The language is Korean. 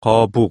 거북